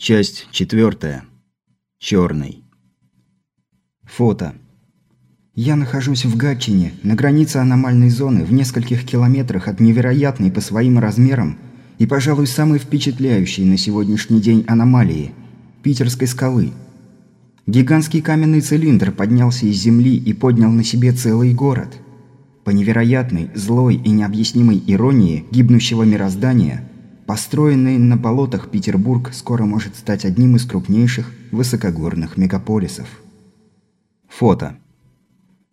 Часть четвертая. Черный. Фото. Я нахожусь в Гатчине, на границе аномальной зоны, в нескольких километрах от невероятной по своим размерам и, пожалуй, самой впечатляющей на сегодняшний день аномалии – Питерской скалы. Гигантский каменный цилиндр поднялся из земли и поднял на себе целый город. По невероятной, злой и необъяснимой иронии гибнущего мироздания – Построенный на болотах Петербург скоро может стать одним из крупнейших высокогорных мегаполисов. Фото.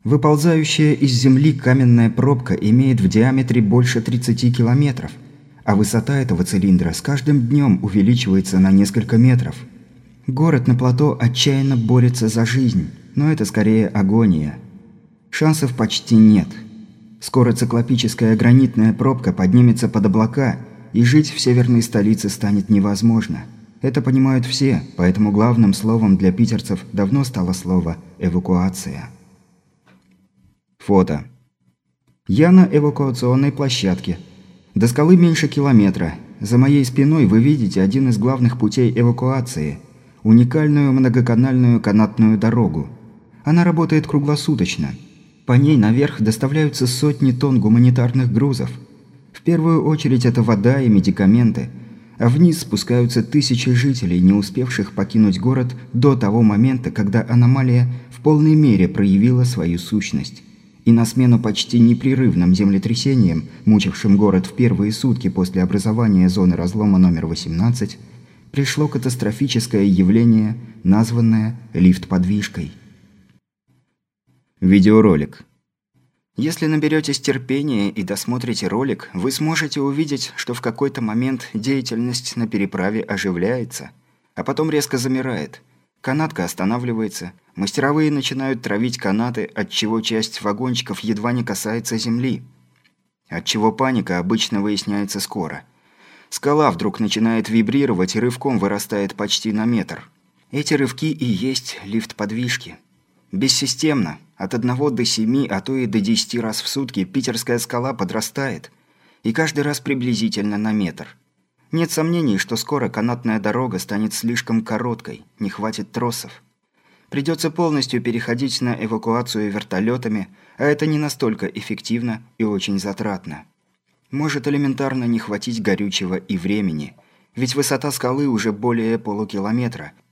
Выползающая из земли каменная пробка имеет в диаметре больше 30 километров, а высота этого цилиндра с каждым днем увеличивается на несколько метров. Город на плато отчаянно борется за жизнь, но это скорее агония. Шансов почти нет. Скоро циклопическая гранитная пробка поднимется под облака – и жить в северной столице станет невозможно. Это понимают все, поэтому главным словом для питерцев давно стало слово «эвакуация». Фото. Я на эвакуационной площадке. До скалы меньше километра. За моей спиной вы видите один из главных путей эвакуации – уникальную многоканальную канатную дорогу. Она работает круглосуточно. По ней наверх доставляются сотни тонн гуманитарных грузов – в первую очередь это вода и медикаменты, а вниз спускаются тысячи жителей, не успевших покинуть город до того момента, когда аномалия в полной мере проявила свою сущность. И на смену почти непрерывным землетрясениям, мучившим город в первые сутки после образования зоны разлома номер 18, пришло катастрофическое явление, названное лифт-подвижкой. Видеоролик. Если наберетесь терпения и досмотрите ролик, вы сможете увидеть, что в какой-то момент деятельность на переправе оживляется, а потом резко замирает. Канатка останавливается, мастеровые начинают травить канаты, отчего часть вагончиков едва не касается земли. Отчего паника обычно выясняется скоро. Скала вдруг начинает вибрировать и рывком вырастает почти на метр. Эти рывки и есть лифт подвижки. Бессистемно, от одного до семи, а то и до десяти раз в сутки питерская скала подрастает, и каждый раз приблизительно на метр. Нет сомнений, что скоро канатная дорога станет слишком короткой, не хватит тросов. Придется полностью переходить на эвакуацию вертолетами, а это не настолько эффективно и очень затратно. Может элементарно не хватить горючего и времени, ведь высота скалы уже более полукилометра –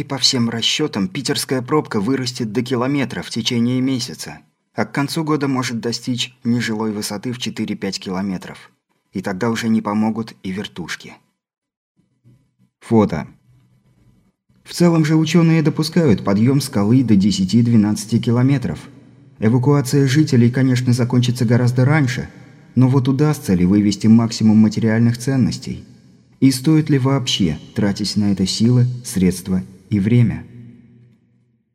и по всем расчетам питерская пробка вырастет до километра в течение месяца, а к концу года может достичь нежилой высоты в 4-5 километров. И тогда уже не помогут и вертушки. Фото. В целом же ученые допускают подъем скалы до 10-12 километров. Эвакуация жителей, конечно, закончится гораздо раньше, но вот удастся ли вывести максимум материальных ценностей? И стоит ли вообще тратить на это силы, средства и время.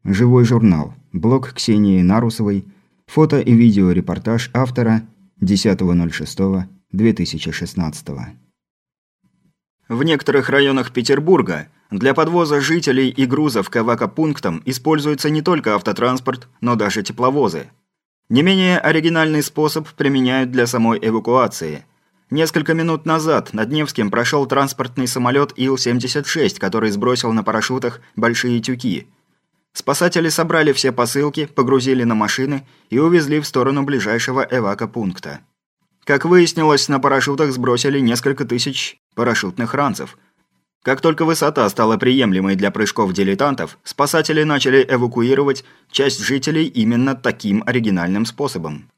Живой журнал. Блог Ксении Нарусовой. Фото и видеорепортаж автора 10.06.2016. В некоторых районах Петербурга для подвоза жителей и грузов к эвакопунктам используется не только автотранспорт, но даже тепловозы. Не менее оригинальный способ применяют для самой эвакуации – Несколько минут назад над Невским прошел транспортный самолет Ил-76, который сбросил на парашютах большие тюки. Спасатели собрали все посылки, погрузили на машины и увезли в сторону ближайшего эвакопункта. Как выяснилось, на парашютах сбросили несколько тысяч парашютных ранцев. Как только высота стала приемлемой для прыжков дилетантов, спасатели начали эвакуировать часть жителей именно таким оригинальным способом.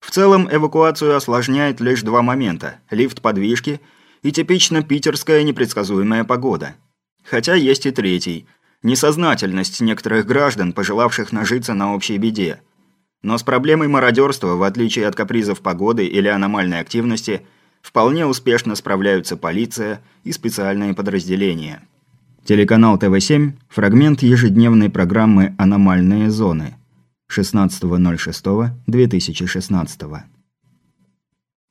В целом эвакуацию осложняет лишь два момента – лифт подвижки и типично питерская непредсказуемая погода. Хотя есть и третий – несознательность некоторых граждан, пожелавших нажиться на общей беде. Но с проблемой мародерства, в отличие от капризов погоды или аномальной активности, вполне успешно справляются полиция и специальные подразделения. Телеканал ТВ-7, фрагмент ежедневной программы «Аномальные зоны». 16.06.2016.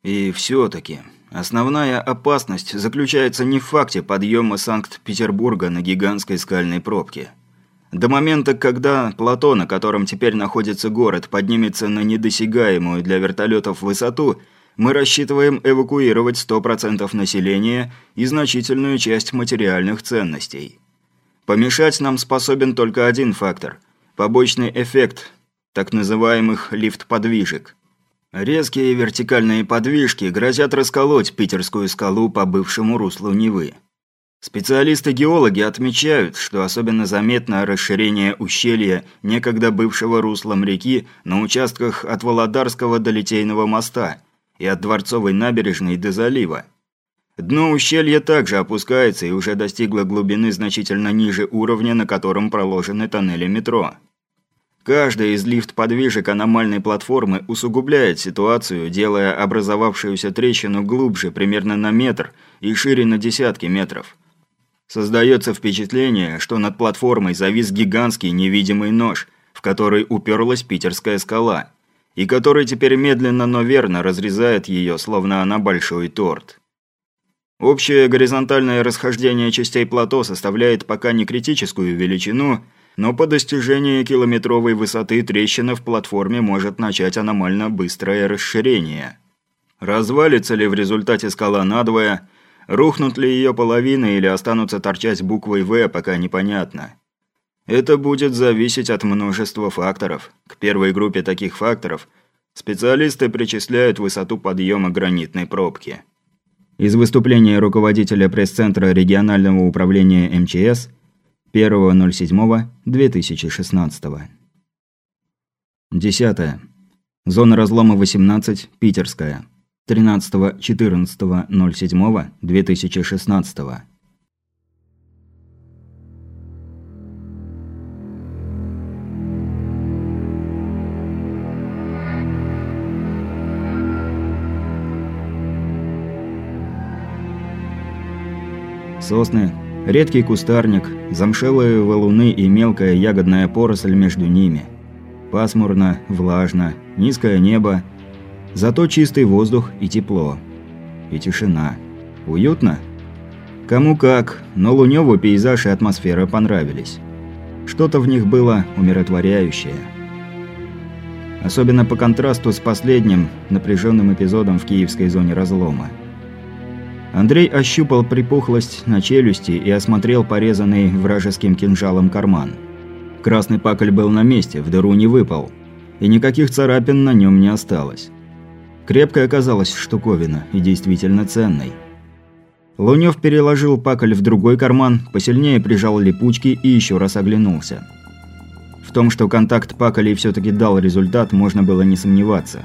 И все-таки основная опасность заключается не в факте подъема Санкт-Петербурга на гигантской скальной пробке. До момента, когда плато, на котором теперь находится город, поднимется на недосягаемую для вертолетов высоту, мы рассчитываем эвакуировать 100% населения и значительную часть материальных ценностей. Помешать нам способен только один фактор – побочный эффект так называемых лифт-подвижек. Резкие вертикальные подвижки грозят расколоть питерскую скалу по бывшему руслу Невы. Специалисты-геологи отмечают, что особенно заметно расширение ущелья некогда бывшего руслом реки на участках от Володарского до Литейного моста и от Дворцовой набережной до залива. Дно ущелья также опускается и уже достигло глубины значительно ниже уровня, на котором проложены тоннели метро. Каждая из лифт-подвижек аномальной платформы усугубляет ситуацию, делая образовавшуюся трещину глубже примерно на метр и шире на десятки метров. Создается впечатление, что над платформой завис гигантский невидимый нож, в который уперлась питерская скала, и который теперь медленно, но верно разрезает ее, словно она большой торт. Общее горизонтальное расхождение частей плато составляет пока не критическую величину, но по достижении километровой высоты трещина в платформе может начать аномально быстрое расширение. Развалится ли в результате скала надвое – Рухнут ли ее половины или останутся торчать буквой «В», пока непонятно. Это будет зависеть от множества факторов. К первой группе таких факторов специалисты причисляют высоту подъема гранитной пробки. Из выступления руководителя пресс-центра регионального управления МЧС 1.07.2016. 10. Зона разлома 18, Питерская. 13-14.07.2016. Сосны, редкий кустарник, замшелые валуны и мелкая ягодная поросль между ними. Пасмурно, влажно, низкое небо – Зато чистый воздух и тепло. И тишина. Уютно? Кому как, но Лунёву пейзаж и атмосфера понравились. Что-то в них было умиротворяющее. Особенно по контрасту с последним напряженным эпизодом в киевской зоне разлома. Андрей ощупал припухлость на челюсти и осмотрел порезанный вражеским кинжалом карман. Красный пакль был на месте, в дыру не выпал, и никаких царапин на нем не осталось. Крепкая оказалась штуковина и действительно ценной. Лунёв переложил пакль в другой карман, посильнее прижал липучки и еще раз оглянулся. В том, что контакт паколей все-таки дал результат, можно было не сомневаться.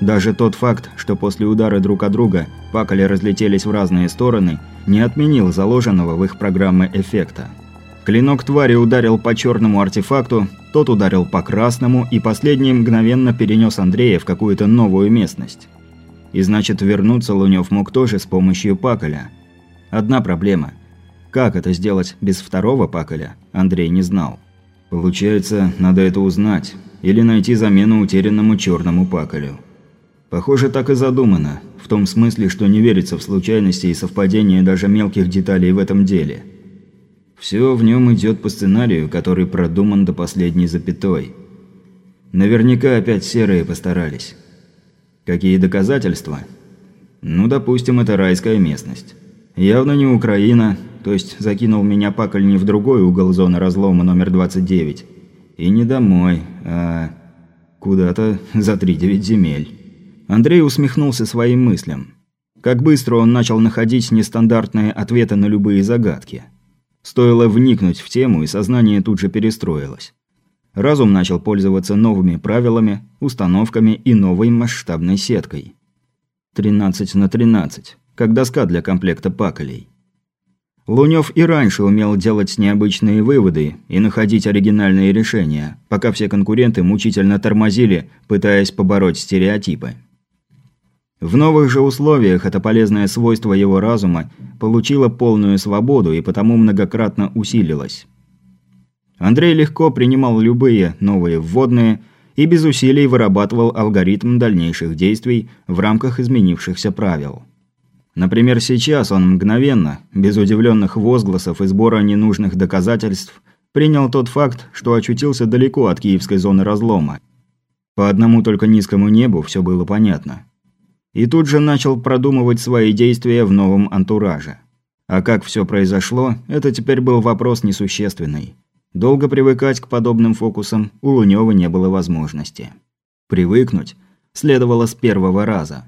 Даже тот факт, что после удара друг от друга паколи разлетелись в разные стороны, не отменил заложенного в их программы эффекта. Клинок твари ударил по черному артефакту, тот ударил по красному, и последний мгновенно перенес Андрея в какую-то новую местность. И значит, вернуться Лунёв мог тоже с помощью паколя. Одна проблема. Как это сделать без второго паколя, Андрей не знал. Получается, надо это узнать. Или найти замену утерянному черному паколю. Похоже, так и задумано. В том смысле, что не верится в случайности и совпадения даже мелких деталей в этом деле – все в нем идет по сценарию, который продуман до последней запятой. Наверняка опять серые постарались. Какие доказательства? Ну, допустим, это райская местность. Явно не Украина, то есть закинул меня пакль не в другой угол зоны разлома номер 29. И не домой, а куда-то за три девять земель. Андрей усмехнулся своим мыслям. Как быстро он начал находить нестандартные ответы на любые загадки. Стоило вникнуть в тему, и сознание тут же перестроилось. Разум начал пользоваться новыми правилами, установками и новой масштабной сеткой. 13 на 13, как доска для комплекта паколей. Лунёв и раньше умел делать необычные выводы и находить оригинальные решения, пока все конкуренты мучительно тормозили, пытаясь побороть стереотипы. В новых же условиях это полезное свойство его разума получило полную свободу и потому многократно усилилось. Андрей легко принимал любые новые вводные и без усилий вырабатывал алгоритм дальнейших действий в рамках изменившихся правил. Например, сейчас он мгновенно, без удивленных возгласов и сбора ненужных доказательств, принял тот факт, что очутился далеко от киевской зоны разлома. По одному только низкому небу все было понятно. И тут же начал продумывать свои действия в новом антураже. А как все произошло, это теперь был вопрос несущественный. Долго привыкать к подобным фокусам у Лунёва не было возможности. Привыкнуть следовало с первого раза.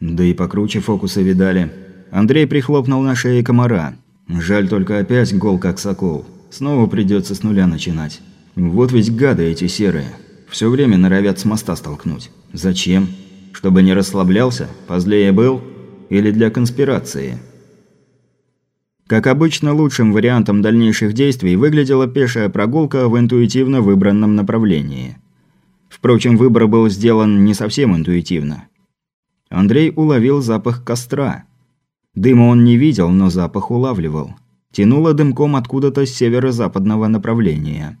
Да и покруче фокусы видали. Андрей прихлопнул на шее комара. Жаль только опять гол как сокол. Снова придется с нуля начинать. Вот ведь гады эти серые. Все время норовят с моста столкнуть. Зачем? Чтобы не расслаблялся? Позлее был? Или для конспирации? Как обычно, лучшим вариантом дальнейших действий выглядела пешая прогулка в интуитивно выбранном направлении. Впрочем, выбор был сделан не совсем интуитивно. Андрей уловил запах костра. Дыма он не видел, но запах улавливал. Тянуло дымком откуда-то с северо-западного направления.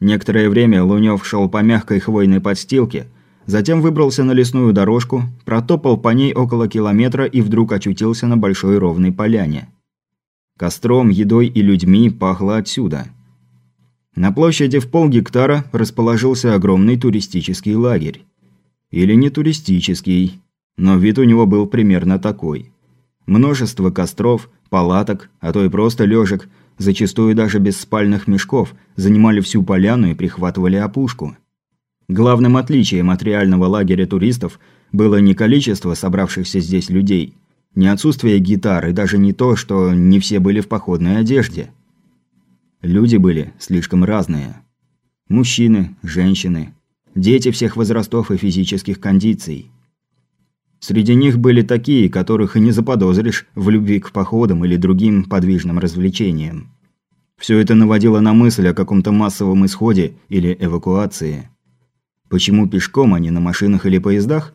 Некоторое время Лунёв шел по мягкой хвойной подстилке, затем выбрался на лесную дорожку, протопал по ней около километра и вдруг очутился на большой ровной поляне. Костром, едой и людьми пахло отсюда. На площади в полгектара расположился огромный туристический лагерь. Или не туристический, но вид у него был примерно такой. Множество костров, палаток, а то и просто лёжек – зачастую даже без спальных мешков, занимали всю поляну и прихватывали опушку. Главным отличием от реального лагеря туристов было не количество собравшихся здесь людей, не отсутствие гитар и даже не то, что не все были в походной одежде. Люди были слишком разные. Мужчины, женщины, дети всех возрастов и физических кондиций. Среди них были такие, которых и не заподозришь в любви к походам или другим подвижным развлечениям. Все это наводило на мысль о каком-то массовом исходе или эвакуации. Почему пешком, а не на машинах или поездах?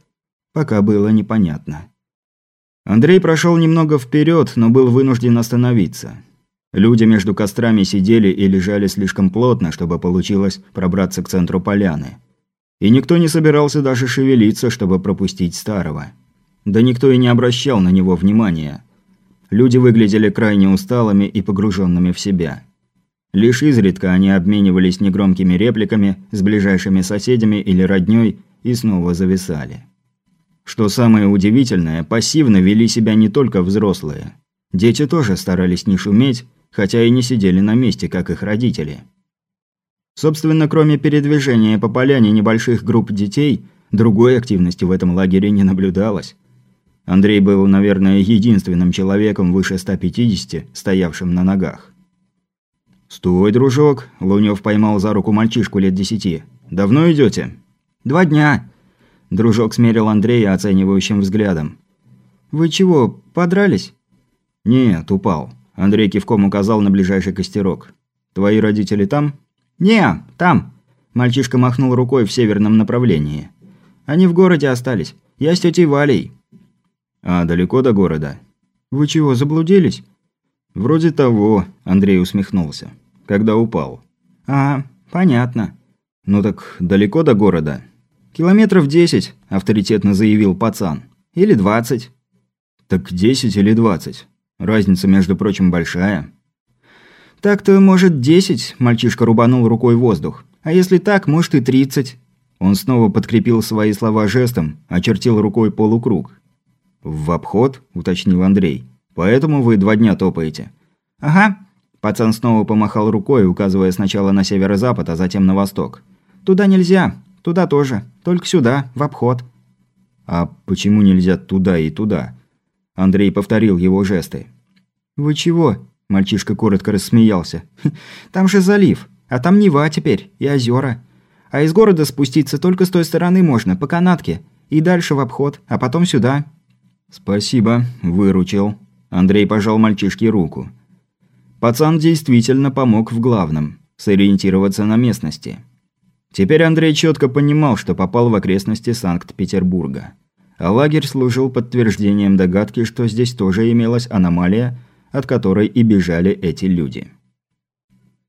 Пока было непонятно. Андрей прошел немного вперед, но был вынужден остановиться. Люди между кострами сидели и лежали слишком плотно, чтобы получилось пробраться к центру поляны. И никто не собирался даже шевелиться, чтобы пропустить старого. Да никто и не обращал на него внимания. Люди выглядели крайне усталыми и погруженными в себя. Лишь изредка они обменивались негромкими репликами с ближайшими соседями или роднёй и снова зависали. Что самое удивительное, пассивно вели себя не только взрослые. Дети тоже старались не шуметь, хотя и не сидели на месте, как их родители. Собственно, кроме передвижения по поляне небольших групп детей, другой активности в этом лагере не наблюдалось. Андрей был, наверное, единственным человеком выше 150, стоявшим на ногах. «Стой, дружок!» – Лунёв поймал за руку мальчишку лет десяти. «Давно идете? «Два дня!» Дружок смерил Андрея оценивающим взглядом. «Вы чего, подрались?» «Нет, упал». Андрей кивком указал на ближайший костерок. «Твои родители там?» «Не, там!» Мальчишка махнул рукой в северном направлении. «Они в городе остались. Я с тетей Валей. «А далеко до города?» «Вы чего, заблудились?» «Вроде того», – Андрей усмехнулся. «Когда упал». «А, понятно». «Ну так далеко до города?» «Километров десять», – авторитетно заявил пацан. «Или двадцать». «Так десять или двадцать? Разница, между прочим, большая». «Так-то, может, десять», – мальчишка рубанул рукой воздух. «А если так, может, и тридцать». Он снова подкрепил свои слова жестом, очертил рукой полукруг. «В обход?» – уточнил Андрей. «Поэтому вы два дня топаете?» «Ага». Пацан снова помахал рукой, указывая сначала на северо-запад, а затем на восток. «Туда нельзя. Туда тоже. Только сюда, в обход». «А почему нельзя туда и туда?» Андрей повторил его жесты. «Вы чего?» – мальчишка коротко рассмеялся. «Там же залив, а там Нева теперь и озера. А из города спуститься только с той стороны можно, по канатке, и дальше в обход, а потом сюда». «Спасибо, выручил». Андрей пожал мальчишке руку. Пацан действительно помог в главном – сориентироваться на местности. Теперь Андрей четко понимал, что попал в окрестности Санкт-Петербурга. А лагерь служил подтверждением догадки, что здесь тоже имелась аномалия, от которой и бежали эти люди.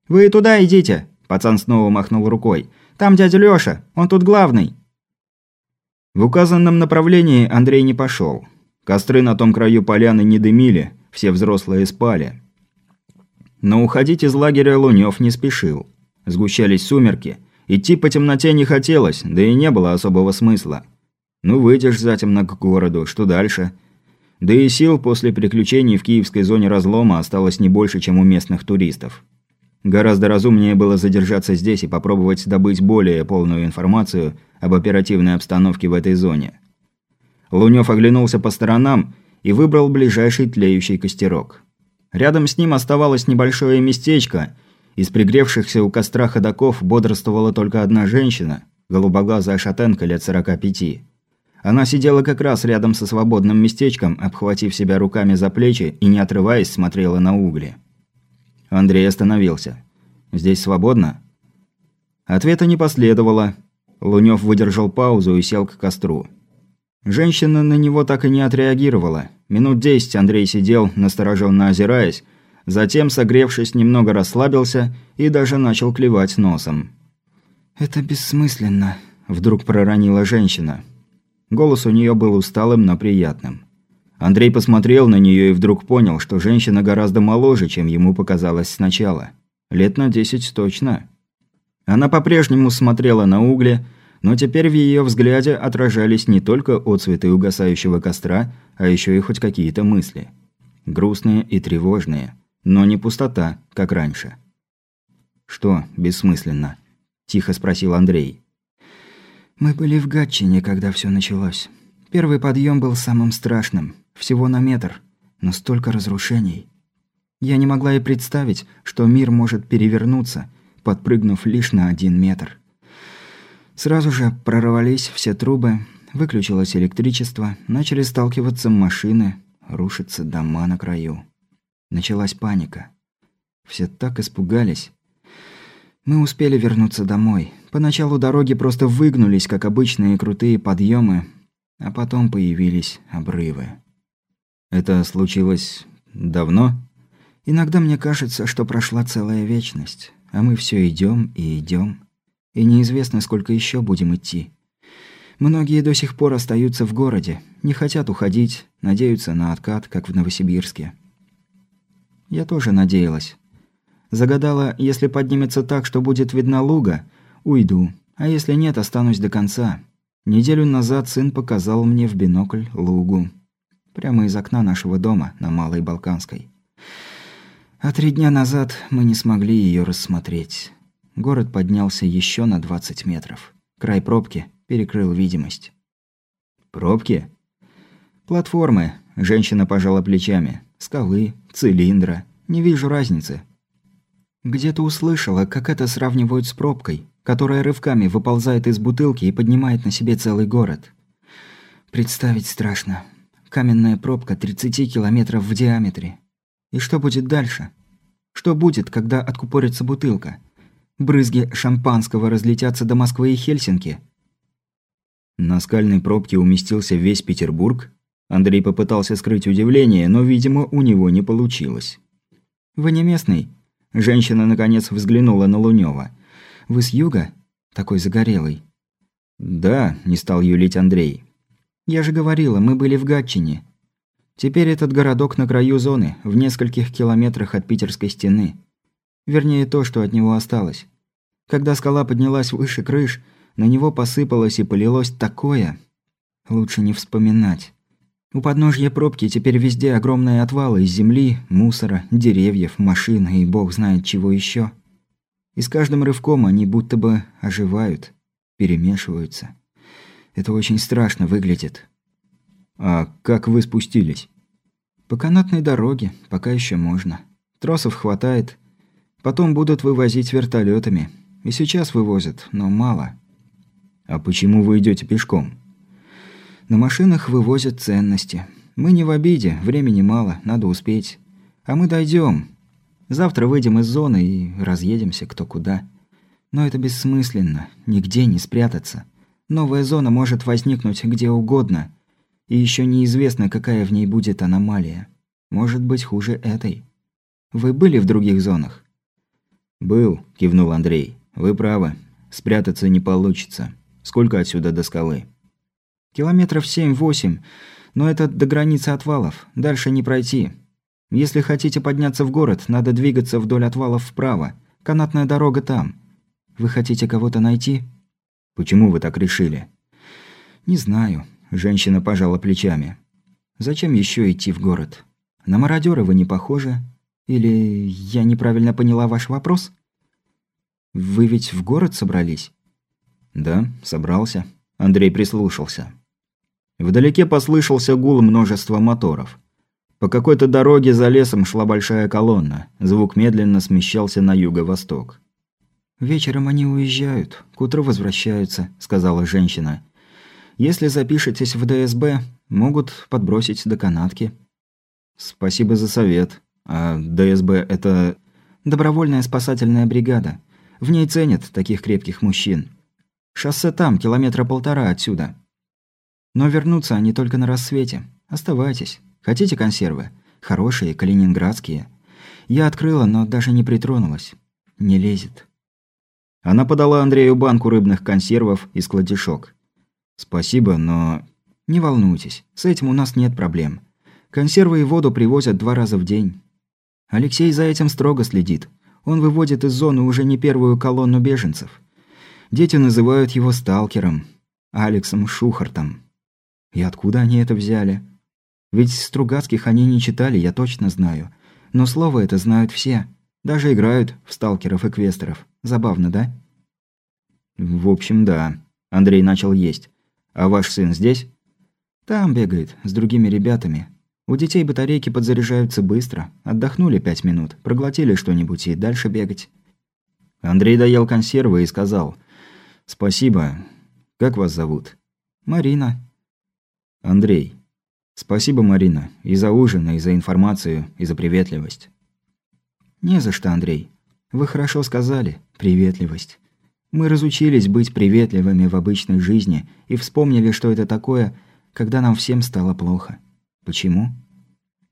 «Вы туда идите!» – пацан снова махнул рукой. «Там дядя Лёша, он тут главный!» В указанном направлении Андрей не пошел. Костры на том краю поляны не дымили, все взрослые спали. Но уходить из лагеря Лунёв не спешил. Сгущались сумерки. Идти по темноте не хотелось, да и не было особого смысла. Ну, выйдешь затемно к городу, что дальше? Да и сил после приключений в киевской зоне разлома осталось не больше, чем у местных туристов. Гораздо разумнее было задержаться здесь и попробовать добыть более полную информацию об оперативной обстановке в этой зоне. Лунёв оглянулся по сторонам и выбрал ближайший тлеющий костерок. Рядом с ним оставалось небольшое местечко. Из пригревшихся у костра ходаков бодрствовала только одна женщина, голубоглазая шатенка лет 45. Она сидела как раз рядом со свободным местечком, обхватив себя руками за плечи и, не отрываясь, смотрела на угли. Андрей остановился. «Здесь свободно?» Ответа не последовало. Лунёв выдержал паузу и сел к костру. Женщина на него так и не отреагировала. Минут десять Андрей сидел, настороженно озираясь, затем, согревшись, немного расслабился и даже начал клевать носом. «Это бессмысленно», – вдруг проронила женщина. Голос у нее был усталым, но приятным. Андрей посмотрел на нее и вдруг понял, что женщина гораздо моложе, чем ему показалось сначала. Лет на десять точно. Она по-прежнему смотрела на угли, но теперь в ее взгляде отражались не только отцветы угасающего костра, а еще и хоть какие-то мысли. Грустные и тревожные, но не пустота, как раньше. «Что бессмысленно?» – тихо спросил Андрей. «Мы были в Гатчине, когда все началось. Первый подъем был самым страшным, всего на метр, но столько разрушений. Я не могла и представить, что мир может перевернуться, подпрыгнув лишь на один метр. Сразу же прорвались все трубы, выключилось электричество, начали сталкиваться машины, рушатся дома на краю. Началась паника. Все так испугались. Мы успели вернуться домой. Поначалу дороги просто выгнулись, как обычные крутые подъемы, а потом появились обрывы. Это случилось давно? Иногда мне кажется, что прошла целая вечность, а мы все идем и идем и неизвестно, сколько еще будем идти. Многие до сих пор остаются в городе, не хотят уходить, надеются на откат, как в Новосибирске. Я тоже надеялась. Загадала, если поднимется так, что будет видна луга, уйду, а если нет, останусь до конца. Неделю назад сын показал мне в бинокль лугу. Прямо из окна нашего дома на Малой Балканской. А три дня назад мы не смогли ее рассмотреть. Город поднялся еще на 20 метров. Край пробки перекрыл видимость. «Пробки?» «Платформы», – женщина пожала плечами. «Скалы, цилиндра. Не вижу разницы». Где-то услышала, как это сравнивают с пробкой, которая рывками выползает из бутылки и поднимает на себе целый город. Представить страшно. Каменная пробка 30 километров в диаметре. И что будет дальше? Что будет, когда откупорится бутылка? Брызги шампанского разлетятся до Москвы и Хельсинки. На скальной пробке уместился весь Петербург. Андрей попытался скрыть удивление, но, видимо, у него не получилось. «Вы не местный?» Женщина, наконец, взглянула на Лунёва. «Вы с юга? Такой загорелый». «Да», – не стал юлить Андрей. «Я же говорила, мы были в Гатчине. Теперь этот городок на краю зоны, в нескольких километрах от питерской стены. Вернее, то, что от него осталось. Когда скала поднялась выше крыш, на него посыпалось и полилось такое. Лучше не вспоминать. У подножья пробки теперь везде огромные отвалы из земли, мусора, деревьев, машин и бог знает чего еще. И с каждым рывком они будто бы оживают, перемешиваются. Это очень страшно выглядит. А как вы спустились? По канатной дороге, пока еще можно. Тросов хватает, Потом будут вывозить вертолетами. И сейчас вывозят, но мало. А почему вы идете пешком? На машинах вывозят ценности. Мы не в обиде, времени мало, надо успеть. А мы дойдем. Завтра выйдем из зоны и разъедемся кто куда. Но это бессмысленно, нигде не спрятаться. Новая зона может возникнуть где угодно. И еще неизвестно, какая в ней будет аномалия. Может быть, хуже этой. Вы были в других зонах? «Был», – кивнул Андрей. «Вы правы. Спрятаться не получится. Сколько отсюда до скалы?» «Километров семь-восемь. Но это до границы отвалов. Дальше не пройти. Если хотите подняться в город, надо двигаться вдоль отвалов вправо. Канатная дорога там. Вы хотите кого-то найти?» «Почему вы так решили?» «Не знаю», – женщина пожала плечами. «Зачем еще идти в город? На мародера вы не похожи. Или я неправильно поняла ваш вопрос? Вы ведь в город собрались?» «Да, собрался». Андрей прислушался. Вдалеке послышался гул множества моторов. По какой-то дороге за лесом шла большая колонна. Звук медленно смещался на юго-восток. «Вечером они уезжают, к утру возвращаются», – сказала женщина. «Если запишетесь в ДСБ, могут подбросить до канатки». «Спасибо за совет. А ДСБ – это...» «Добровольная спасательная бригада. В ней ценят таких крепких мужчин. Шоссе там, километра полтора отсюда. Но вернутся они только на рассвете. Оставайтесь. Хотите консервы? Хорошие, калининградские. Я открыла, но даже не притронулась. Не лезет». Она подала Андрею банку рыбных консервов и складишок. «Спасибо, но...» «Не волнуйтесь, с этим у нас нет проблем. Консервы и воду привозят два раза в день. Алексей за этим строго следит. Он выводит из зоны уже не первую колонну беженцев. Дети называют его сталкером, Алексом Шухартом. И откуда они это взяли? Ведь Стругацких они не читали, я точно знаю. Но слово это знают все. Даже играют в сталкеров и квестеров. Забавно, да? В общем, да. Андрей начал есть. А ваш сын здесь? Там бегает, с другими ребятами. У детей батарейки подзаряжаются быстро. Отдохнули пять минут, проглотили что-нибудь и дальше бегать. Андрей доел консервы и сказал. «Спасибо. Как вас зовут?» «Марина». «Андрей. Спасибо, Марина, и за ужин, и за информацию, и за приветливость». «Не за что, Андрей. Вы хорошо сказали. Приветливость. Мы разучились быть приветливыми в обычной жизни и вспомнили, что это такое, когда нам всем стало плохо. Почему?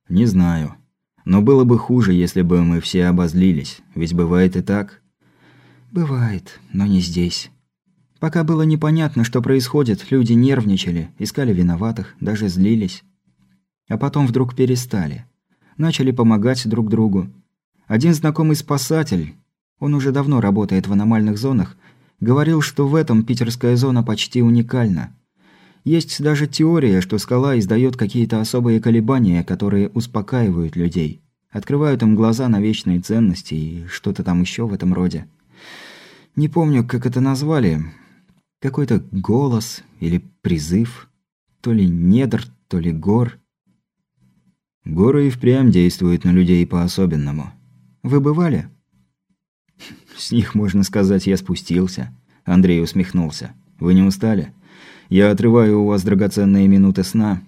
Не знаю. Но было бы хуже, если бы мы все обозлились. Ведь бывает и так. Бывает, но не здесь. Пока было непонятно, что происходит, люди нервничали, искали виноватых, даже злились. А потом вдруг перестали. Начали помогать друг другу, один знакомый спасатель, он уже давно работает в аномальных зонах, говорил, что в этом питерская зона почти уникальна. Есть даже теория, что скала издает какие-то особые колебания, которые успокаивают людей, открывают им глаза на вечные ценности и что-то там еще в этом роде. Не помню, как это назвали. Какой-то голос или призыв. То ли недр, то ли гор. Горы и впрямь действуют на людей по-особенному. Вы бывали?» «С них, можно сказать, я спустился», – Андрей усмехнулся. «Вы не устали? Я отрываю у вас драгоценные минуты сна».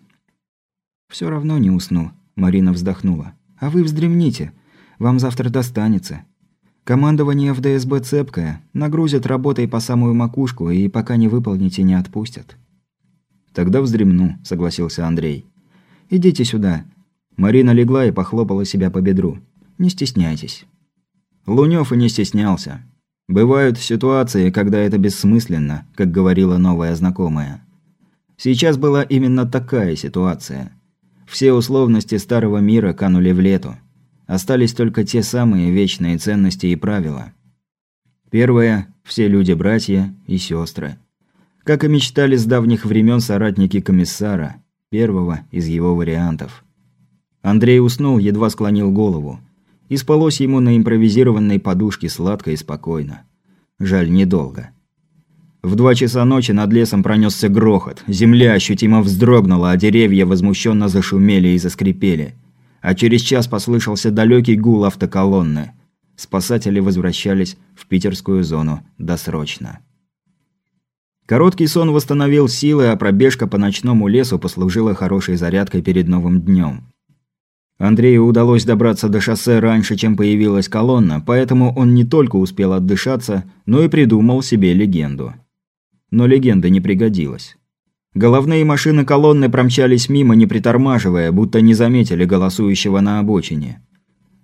«Всё равно не усну», – Марина вздохнула. «А вы вздремните. Вам завтра достанется. Командование в ДСБ цепкое. Нагрузят работой по самую макушку и пока не выполните, не отпустят». «Тогда вздремну», – согласился Андрей. «Идите сюда». Марина легла и похлопала себя по бедру. Не стесняйтесь». Лунёв и не стеснялся. Бывают ситуации, когда это бессмысленно, как говорила новая знакомая. Сейчас была именно такая ситуация. Все условности старого мира канули в лету. Остались только те самые вечные ценности и правила. Первое – все люди братья и сестры. Как и мечтали с давних времен соратники комиссара, первого из его вариантов. Андрей уснул, едва склонил голову. И спалось ему на импровизированной подушке сладко и спокойно. Жаль, недолго. В два часа ночи над лесом пронесся грохот. Земля ощутимо вздрогнула, а деревья возмущенно зашумели и заскрипели. А через час послышался далекий гул автоколонны. Спасатели возвращались в питерскую зону досрочно. Короткий сон восстановил силы, а пробежка по ночному лесу послужила хорошей зарядкой перед новым днем. Андрею удалось добраться до шоссе раньше, чем появилась колонна, поэтому он не только успел отдышаться, но и придумал себе легенду. Но легенда не пригодилась. Головные машины колонны промчались мимо, не притормаживая, будто не заметили голосующего на обочине.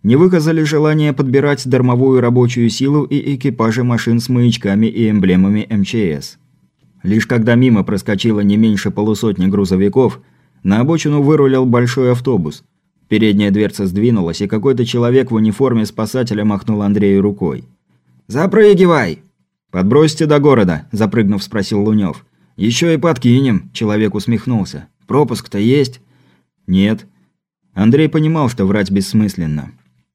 Не выказали желания подбирать дармовую рабочую силу и экипажи машин с маячками и эмблемами МЧС. Лишь когда мимо проскочило не меньше полусотни грузовиков, на обочину вырулил большой автобус – Передняя дверца сдвинулась, и какой-то человек в униформе спасателя махнул Андрею рукой. «Запрыгивай!» «Подбросьте до города», – запрыгнув, спросил Лунёв. «Еще и подкинем», – человек усмехнулся. «Пропуск-то есть?» «Нет». Андрей понимал, что врать бессмысленно.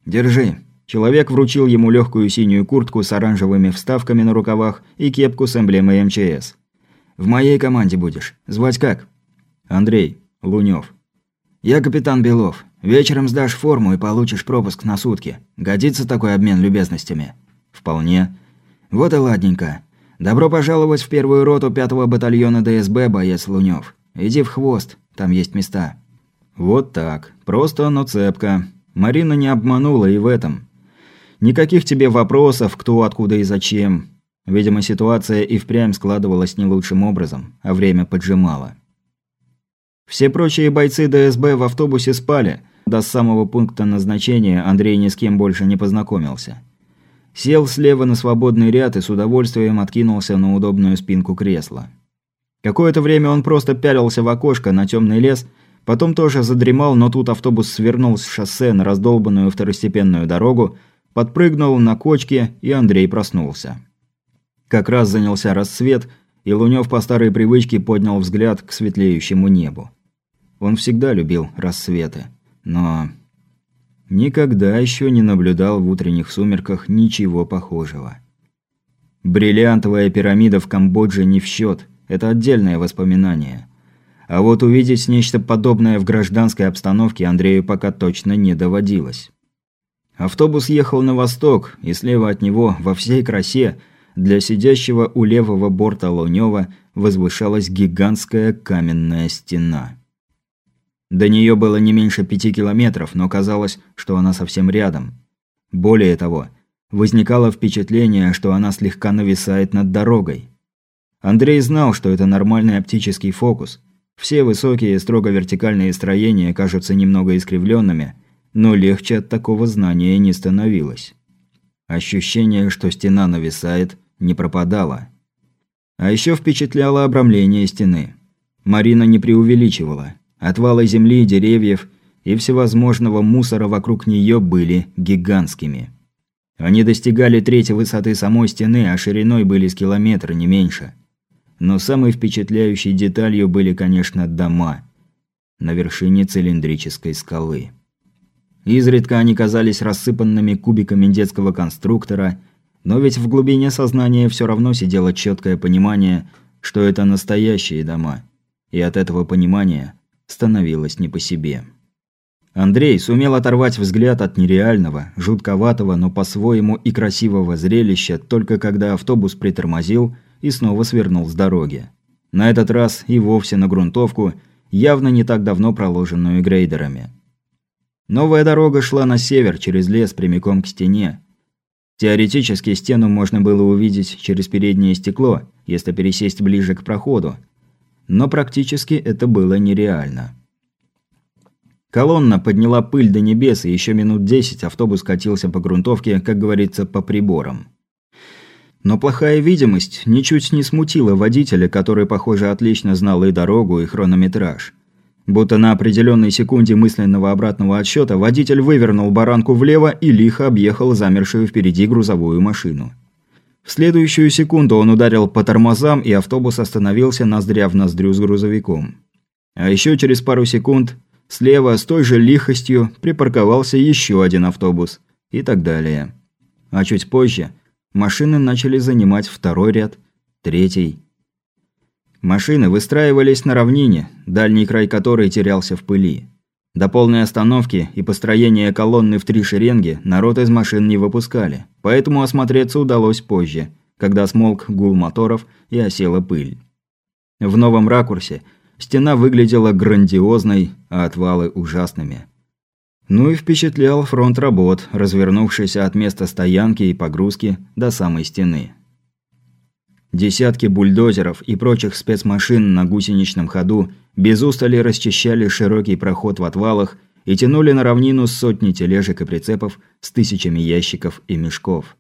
«Держи». Человек вручил ему легкую синюю куртку с оранжевыми вставками на рукавах и кепку с эмблемой МЧС. «В моей команде будешь. Звать как?» «Андрей. Лунёв». «Я капитан Белов. Вечером сдашь форму и получишь пропуск на сутки. Годится такой обмен любезностями?» «Вполне». «Вот и ладненько. Добро пожаловать в первую роту пятого батальона ДСБ, боец Лунёв. Иди в хвост, там есть места». Вот так. Просто, но цепко. Марина не обманула и в этом. Никаких тебе вопросов, кто, откуда и зачем. Видимо, ситуация и впрямь складывалась не лучшим образом, а время поджимало. Все прочие бойцы ДСБ в автобусе спали. До самого пункта назначения Андрей ни с кем больше не познакомился. Сел слева на свободный ряд и с удовольствием откинулся на удобную спинку кресла. Какое-то время он просто пялился в окошко на темный лес, потом тоже задремал, но тут автобус свернул с шоссе на раздолбанную второстепенную дорогу, подпрыгнул на кочке, и Андрей проснулся. Как раз занялся рассвет, и Лунёв по старой привычке поднял взгляд к светлеющему небу. Он всегда любил рассветы, но никогда еще не наблюдал в утренних сумерках ничего похожего. Бриллиантовая пирамида в Камбодже не в счет, это отдельное воспоминание. А вот увидеть нечто подобное в гражданской обстановке Андрею пока точно не доводилось. Автобус ехал на восток, и слева от него, во всей красе, для сидящего у левого борта Лунёва возвышалась гигантская каменная стена. До нее было не меньше пяти километров, но казалось, что она совсем рядом. Более того, возникало впечатление, что она слегка нависает над дорогой. Андрей знал, что это нормальный оптический фокус. Все высокие, строго вертикальные строения кажутся немного искривленными, но легче от такого знания не становилось. Ощущение, что стена нависает, не пропадало. А еще впечатляло обрамление стены. Марина не преувеличивала. Отвалы земли, деревьев и всевозможного мусора вокруг нее были гигантскими. Они достигали третьей высоты самой стены, а шириной были с километра, не меньше. Но самой впечатляющей деталью были, конечно, дома на вершине цилиндрической скалы. Изредка они казались рассыпанными кубиками детского конструктора, но ведь в глубине сознания все равно сидело четкое понимание, что это настоящие дома. И от этого понимания становилось не по себе. Андрей сумел оторвать взгляд от нереального, жутковатого, но по-своему и красивого зрелища только когда автобус притормозил и снова свернул с дороги. На этот раз и вовсе на грунтовку, явно не так давно проложенную грейдерами. Новая дорога шла на север, через лес, прямиком к стене. Теоретически стену можно было увидеть через переднее стекло, если пересесть ближе к проходу. Но практически это было нереально. Колонна подняла пыль до небес, и еще минут десять автобус катился по грунтовке, как говорится, по приборам. Но плохая видимость ничуть не смутила водителя, который, похоже, отлично знал и дорогу, и хронометраж. Будто на определенной секунде мысленного обратного отсчета водитель вывернул баранку влево и лихо объехал замершую впереди грузовую машину. В следующую секунду он ударил по тормозам, и автобус остановился ноздря в ноздрю с грузовиком. А еще через пару секунд слева с той же лихостью припарковался еще один автобус. И так далее. А чуть позже машины начали занимать второй ряд, третий. Машины выстраивались на равнине, дальний край которой терялся в пыли. До полной остановки и построения колонны в три шеренги народ из машин не выпускали, поэтому осмотреться удалось позже, когда смолк гул моторов и осела пыль. В новом ракурсе стена выглядела грандиозной, а отвалы ужасными. Ну и впечатлял фронт работ, развернувшийся от места стоянки и погрузки до самой стены. Десятки бульдозеров и прочих спецмашин на гусеничном ходу без устали расчищали широкий проход в отвалах и тянули на равнину сотни тележек и прицепов с тысячами ящиков и мешков.